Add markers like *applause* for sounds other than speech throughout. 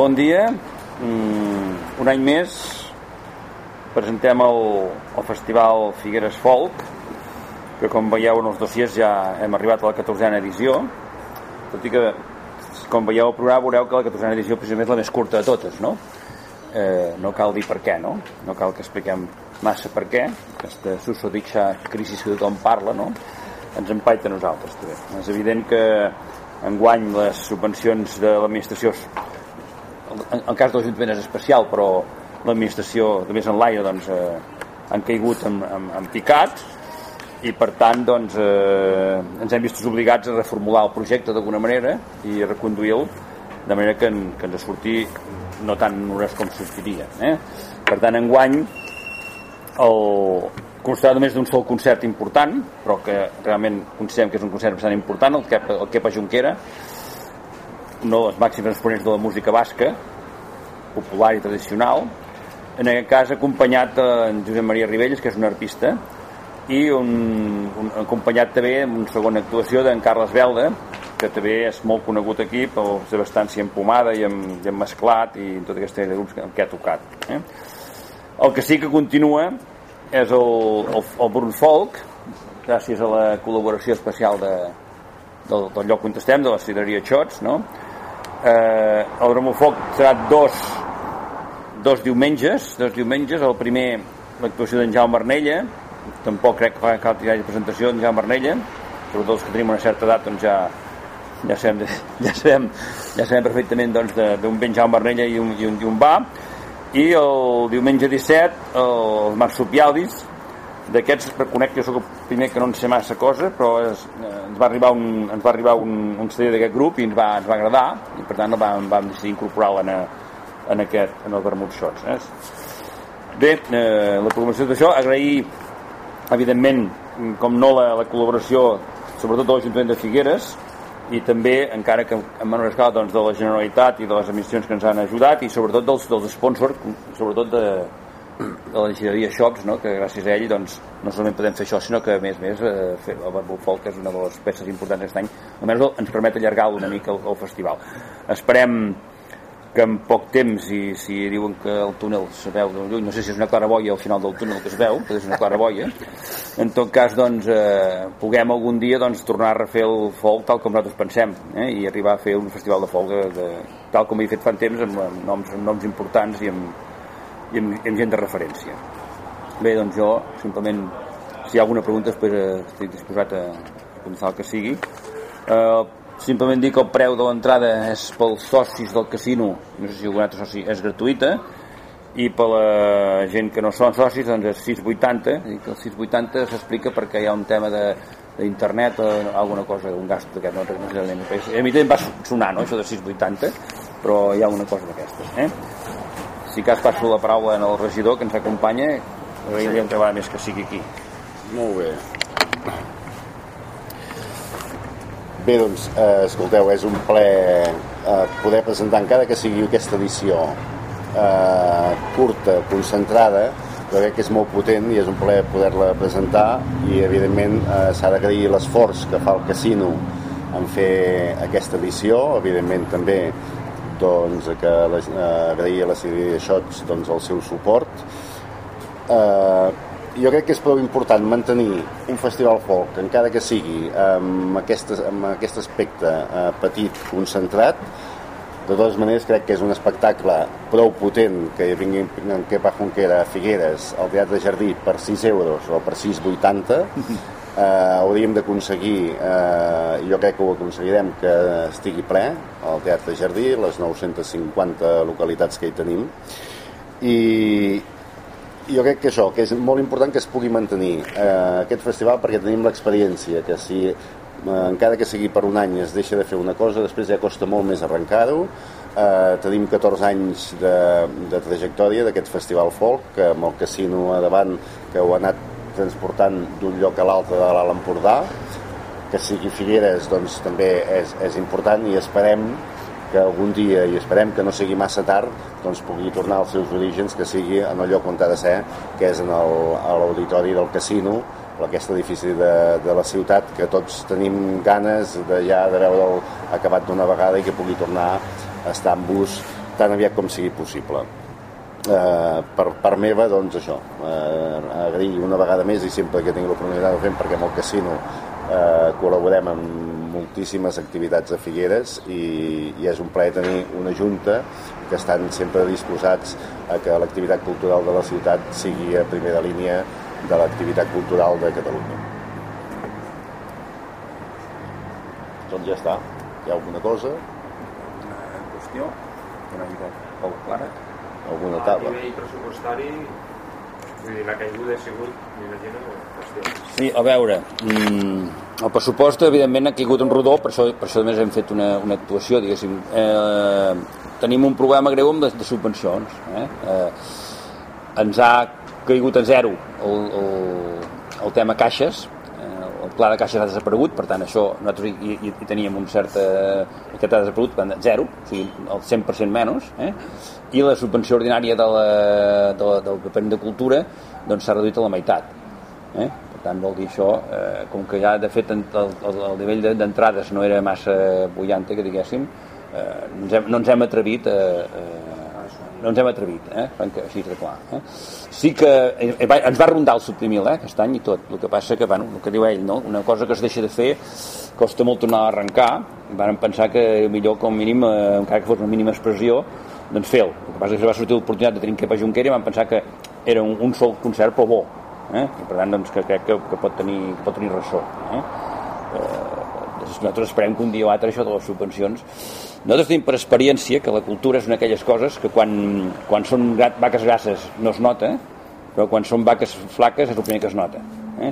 bon dia. Mm, un any més presentem el, el Festival Figueres Folk, que com veieu en els dossiers ja hem arribat a la 14a edició, tot i que com veieu el programa veureu que la 14a edició precisament és la més curta de totes, no? Eh, no cal dir per què, no? No cal que expliquem massa per què, aquesta susodicha crisi que tothom parla, no? Ens empaita a nosaltres, també. És evident que enguany les subvencions de l'administració en el cas de l'Ajuntament és especial però l'administració de més en l'aire doncs, eh, han caigut en, en, en picat i per tant doncs, eh, ens hem vist obligats a reformular el projecte d'alguna manera i reconduir-lo de manera que, en, que ens surti no tan hores com sortiria eh? per tant enguany el, constarà només d'un sol concert important però que realment considerem que és un concert bastant important el Kepa, el Kepa Junquera no els màxims exponents de la música basca popular i tradicional en aquest cas acompanyat en Josep Maria Ribelles que és un artista i un, un, acompanyat també en una segona actuació d'en Carles Belda que també és molt conegut aquí per la seva estància en pomada i en, i en mesclat i en tota aquesta de grups que, que ha tocat eh? el que sí que continua és el, el, el Brun Folk gràcies a la col·laboració especial de, del, del lloc on estem, de la cideria Xots no? Eh, el Folk serà dos dos diumenges dos diumenges, el primer l'actuació d'en Jaume Arnella. Tampoc crec que cal hi hagi presentació d'en Jaume Arnella. Sobretot els que tenim una certa edat doncs ja, ja sabem, *laughs* ja sabem, ja sabem perfectament doncs, d'un ben Jaume Arnella i un, i un, i un va. I el diumenge 17 el Marsupialis d'aquests reconec que sóc el primer que no en sé massa cosa però es, eh, ens va arribar un, ens va arribar un, un CD d'aquest grup i ens va, ens va agradar i per tant vam, vam decidir incorporar-la en, en, aquest, en el Vermut Shots eh? bé, eh, la programació d'això agrair evidentment com no la, la col·laboració sobretot de l'Ajuntament de Figueres i també, encara que en menor escala doncs, de la Generalitat i de les administracions que ens han ajudat i sobretot dels, dels sponsors sobretot de, de la deixideria Shops no? que gràcies a ell doncs, no solament podem fer això sinó que a més a més eh, fer el Barbul Folk és una de les peces importants aquest any. Almenys ens permet allargar una mica el, el festival. Esperem que en poc temps, i si diuen que el túnel se veu de lluny, no sé si és una claraboia al final del túnel que es veu, que és una claraboia, en tot cas, doncs, eh, puguem algun dia doncs, tornar a refer el folk tal com nosaltres pensem, eh, i arribar a fer un festival de folk de, de, tal com he fet fa temps, amb, amb, noms, amb noms importants i amb, i amb, amb gent de referència. Bé, doncs jo, simplement, si hi ha alguna pregunta, després eh, estic disposat a contestar el que sigui. Eh, simplement dir que el preu de l'entrada és pels socis del casino no sé si algun altre soci és gratuïta i per la gent que no són socis doncs és 6,80 i que el 6,80 s'explica perquè hi ha un tema de d'internet o alguna cosa, un gast d'aquest no, no a mi també va sonar no, això de 6,80 però hi ha una cosa d'aquestes eh? Si cas passo la paraula el regidor que ens acompanya sí. que més que sigui aquí. Molt bé. Bé, doncs, eh, escolteu, és un ple eh, poder presentar encara que sigui aquesta edició eh, curta, concentrada, però crec que és molt potent i és un ple poder-la presentar i, evidentment, eh, s'ha d'agrair l'esforç que fa el casino en fer aquesta edició, evidentment també doncs, que eh, agrair a la Cideria Shots doncs, el seu suport. Eh, jo crec que és prou important mantenir un festival folk, encara que sigui amb aquest, amb aquest aspecte eh, petit, concentrat, de totes maneres crec que és un espectacle prou potent que vingui en Kepa Junquera a Figueres al Teatre Jardí per 6 euros o per 6,80 *laughs* eh, hauríem d'aconseguir eh, jo crec que ho aconseguirem que estigui ple al Teatre Jardí les 950 localitats que hi tenim. I, jo crec que això, que és molt important que es pugui mantenir eh, aquest festival perquè tenim l'experiència que si eh, encara que sigui per un any es deixa de fer una cosa, després ja costa molt més arrencar-ho. Eh, tenim 14 anys de, de trajectòria d'aquest festival folk que amb el casino a davant que ho ha anat transportant d'un lloc a l'altre de l'Alt Empordà que sigui Figueres doncs també és, és important i esperem que algun dia, i esperem que no sigui massa tard, doncs pugui tornar als seus orígens, que sigui en el lloc on ha de ser, que és en l'auditori del casino, aquest edifici de, de la ciutat, que tots tenim ganes de ja de veure'l acabat d'una vegada i que pugui tornar a estar en bus tan aviat com sigui possible. Eh, per part meva, doncs això, eh, agrair una vegada més i sempre que tingui l'oportunitat de fer perquè amb el casino eh, col·laborem amb moltíssimes activitats de Figueres i, i és un plaer tenir una junta que estan sempre disposats a que l'activitat cultural de la ciutat sigui a primera línia de l'activitat cultural de Catalunya. Doncs ja està. Hi ha alguna cosa? Una qüestió una mica poc clara. Alguna A taula? nivell pressupostari, vull dir, la caiguda ha sigut, m'imagino, qüestió. Sí, a veure, mm, el pressupost evidentment ha caigut en rodó, per això, per això només hem fet una, una actuació, diguéssim. Eh, tenim un problema greu amb de subvencions. Eh? Eh, ens ha caigut a zero el, el, el tema caixes, pla de caixes ha desaparegut, per tant això nosaltres hi, hi, hi teníem un cert... Eh, aquest ha desaparegut, per tant, zero, o sigui, el 100% menys, eh? i la subvenció ordinària de la, de la, del Departament de Cultura doncs s'ha reduït a la meitat. Eh? Per tant, vol dir això, eh, com que ja de fet el, el, el nivell de- d'entrades no era massa bullante, que diguéssim, eh, no, ens hem, no ens hem atrevit a, eh, no ens hem atrevit, eh? Franca, així de clar. Eh? Sí que eh, ens va rondar el suprimir eh? aquest any i tot, el que passa que, bueno, el que diu ell, no? una cosa que es deixa de fer costa molt tornar a arrencar, vam pensar que millor com mínim, eh, encara que fos una mínima expressió, doncs fer-ho. El que passa que va sortir l'oportunitat de Trinquepa Junquera i vam pensar que era un, un sol concert però bo, eh? i per tant doncs, que crec que, que, pot tenir, que pot tenir ressò. Eh? Eh, nosaltres esperem que un dia o altre això de les subvencions nosaltres tenim per experiència que la cultura és una d'aquelles coses que quan, quan són vaques grasses no es nota, però quan són vaques flaques és el primer que es nota. Eh?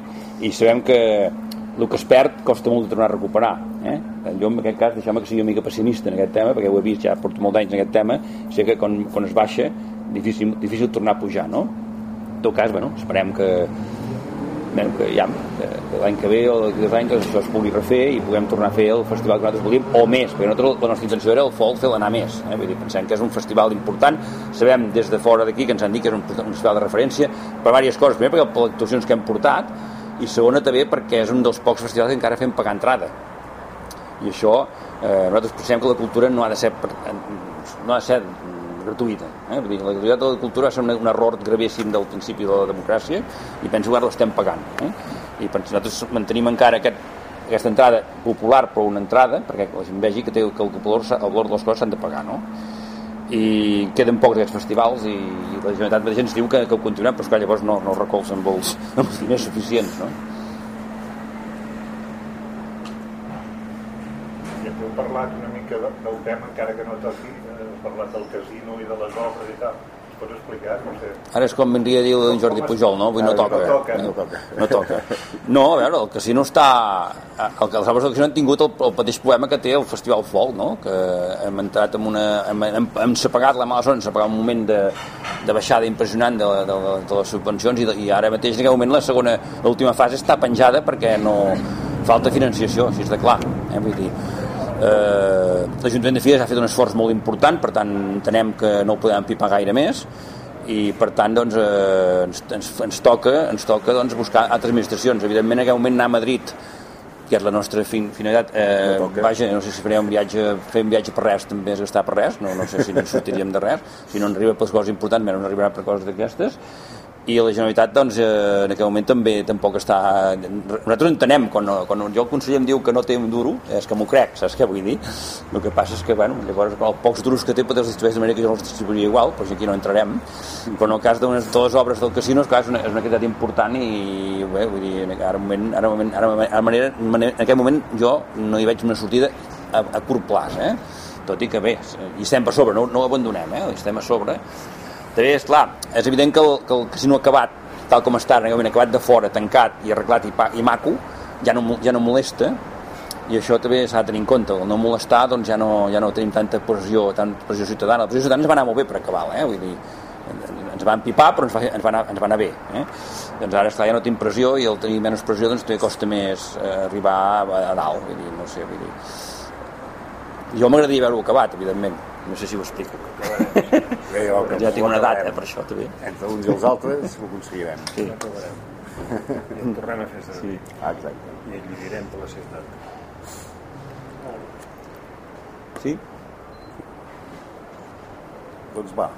I sabem que el que es perd costa molt de tornar a recuperar. Eh? Jo en aquest cas, deixeu-me que sigui una mica pessimista en aquest tema, perquè ho he vist ja, porto molt d'anys en aquest tema, sé que quan, quan es baixa, difícil, difícil tornar a pujar, no? En tot cas, bueno, esperem que ja que l'any que ve o d'aquí dos anys això es pugui refer i puguem tornar a fer el festival que nosaltres volíem o més, perquè nosaltres, la nostra intenció era el folk fer l'anar més, eh? vull dir, pensem que és un festival important, sabem des de fora d'aquí que ens han dit que és un, un festival de referència per diverses coses, primer perquè per les actuacions que hem portat i segona també perquè és un dels pocs festivals que encara fem pagar entrada. I això eh, nosaltres pensem que la cultura no ha de ser per, no ha de ser gratuïta eh? Vull dir, la gratuïtat de la cultura ser un, error gravíssim del principi de la democràcia i penso que ara l'estem pagant eh? i penso, nosaltres mantenim encara aquest, aquesta entrada popular però una entrada perquè la gent vegi que, té, que el, valor, el valor de les coses s'han de pagar no? i queden pocs aquests festivals i, i la Generalitat mateixa ens diu que, que ho continuem però és que llavors no, no recolzen els, els diners suficients no? Ja t'heu parlat una mica de- del tema, encara que no toqui, eh, parlat del casino i de les obres i tal. Pots explicar? No sé. Ara és com vindria a dir en Jordi Pujol, no? Avui no toca. no toca. No toca. No toca. No, a veure, el casino està... El, les obres del casino han tingut el, el mateix problema que té el Festival Folk, no? Que hem entrat en una... Hem, hem, hem sepagat la mala zona, hem un moment de, de baixada impressionant de, de, de, de les subvencions i, de, i ara mateix en aquest moment la segona, l'última fase està penjada perquè no falta financiació, així és de clar. Eh? Vull dir, eh, l'Ajuntament de Figueres ha fet un esforç molt important, per tant entenem que no ho podem pipar gaire més i per tant doncs, eh, ens, ens, ens toca, ens toca doncs, buscar altres administracions. Evidentment en aquest moment anar a Madrid que és la nostra fin, finalitat eh, No toca. vaja, no sé si farem un viatge fer un viatge per res també és gastar per res no, no sé si no ens sortiríem de res si no ens arriba per coses importants menys no arribarà per coses d'aquestes i la Generalitat doncs, eh, en aquest moment també tampoc està... Nosaltres entenem, quan, quan jo el conseller em diu que no té un duro, és que m'ho crec, saps què vull dir? El que passa és que, bueno, llavors, els pocs duros que té potser els distribueix de manera que jo els distribuiria igual, però aquí no entrarem. Però en el cas d'unes de les obres del casino, és, clar, és, una, és una quantitat important i, bé, vull dir, ara, moment, ara, moment, ara, ara manera, en aquest moment jo no hi veig una sortida a, a curt plaç, eh? tot i que bé, hi estem per sobre, no, no ho abandonem, eh? estem a sobre, també és clar, és evident que el, que el casino acabat, tal com està, moment acabat de fora, tancat i arreglat i, pa, i maco, ja no, ja no molesta, i això també s'ha de tenir en compte, el no molestar doncs ja no, ja no tenim tanta pressió, tanta pressió ciutadana, la pressió ciutadana ens va anar molt bé per acabar, eh? vull dir, ens van pipar però ens va, ens va, anar, ens va anar bé eh? doncs ara esclar, ja no tinc pressió i el tenir menys pressió doncs també costa més eh, arribar a, a dalt vull dir, no sé, vull dir jo m'agradaria veure-ho acabat, evidentment no sé si ho explico Bé, jo, que ja tinc una acabarem. eh, per això també Entre uns i els altres ho aconseguirem. sí. I en tornem a fer servir. Sí. Ah, exacte. I ell li direm per la ciutat. sí? Doncs va,